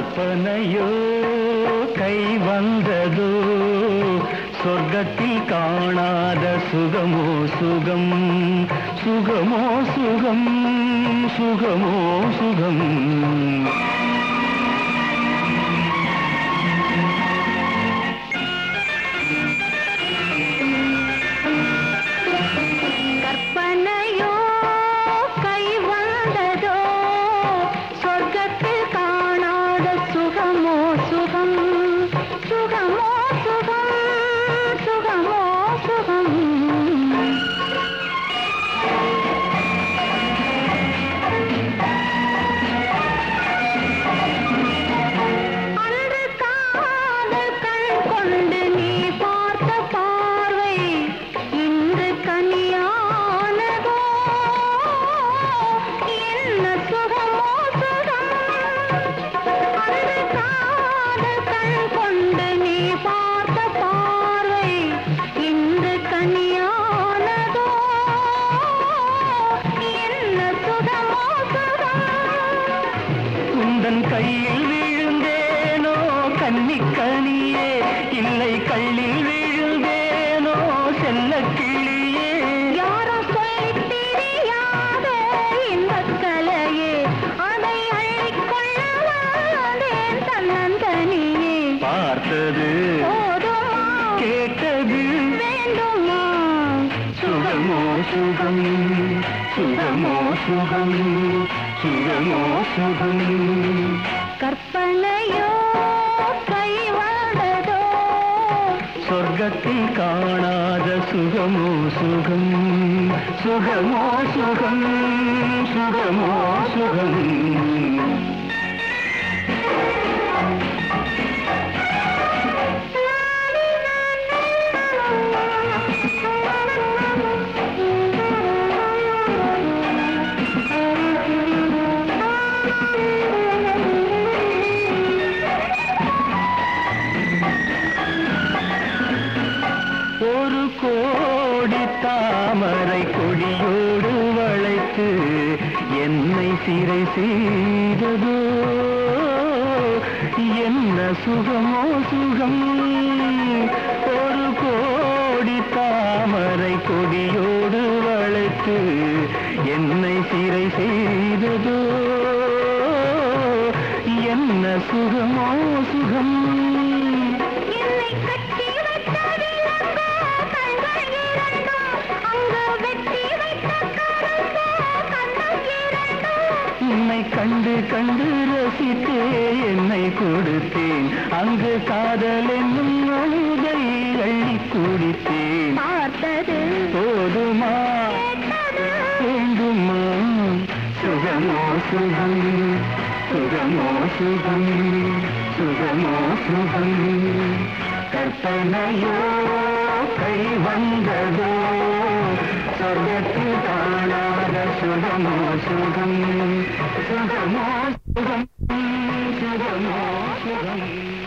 கற்பனையோ கை வந்ததோ? சொர்க்கத்தில் காணாத சுகமோ சுகம்? சுகமோ சுகம்? சுகமோ சுகம்? பார்த்தது? கேட்டது? சுகமோ சுகம் சுகமோ சுகம் சுகமோ சுகம் கற்பனையோ கை வந்ததோ சொர்க்கத்தில் காணாத சுகமோ சுகம் சுகமோ சுகம் சுகமோ சுகம் தாமரை கொடியோடு வளைத்து என்னை சிறை செய்ததோ? என்ன சுகமோ சுகம்? ஒரு கோடி தாமரை கொடியோடு வளைத்து என்னை சிறை செய்ததோ? என்ன சுகமோ சுகம்? என்னை கட்டி கண்டு கண்டு ரசித்தே என்னை கொடுத்தேன். அங்கு காதல் என்னும் அழுதை அள்ளி குடித்தேன். போதுமா? வேண்டுமா? சுகமோ சுகம் சுகமோ சுகம் சுகமோ சுகம். கற்பனையோ கை வந்ததோ சொர்க்கத்தில் காணாத சுகமோ சுகம் சுகமோ சுகம் சுகமோ சுகம்